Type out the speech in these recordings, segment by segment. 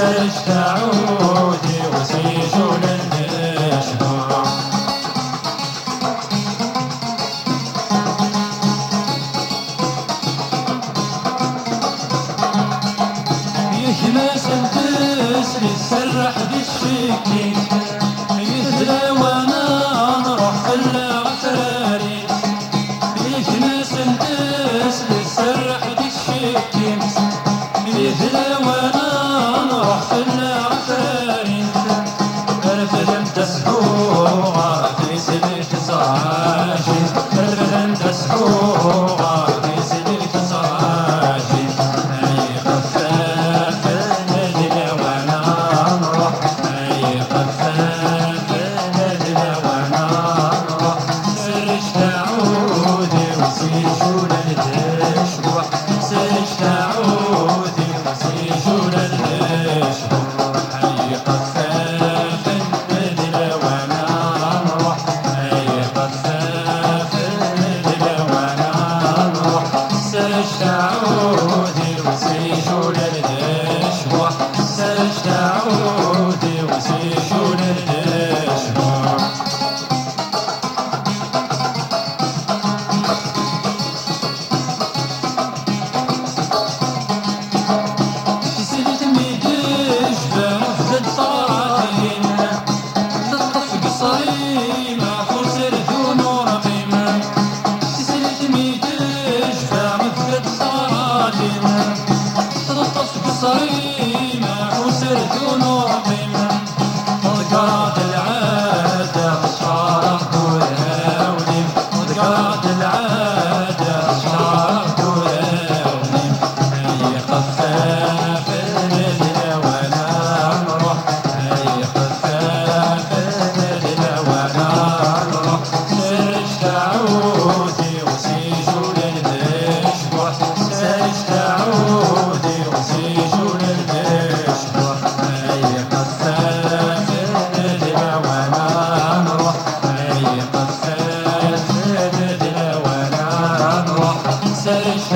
سجت عودي وصيت للمشهور يهلا سنتس يسرح بالشكي يهلا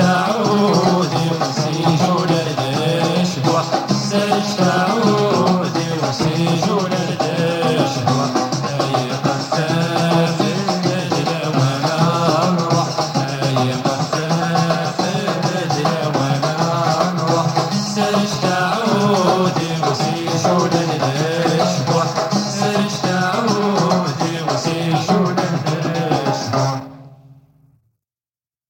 دعوه يقسيه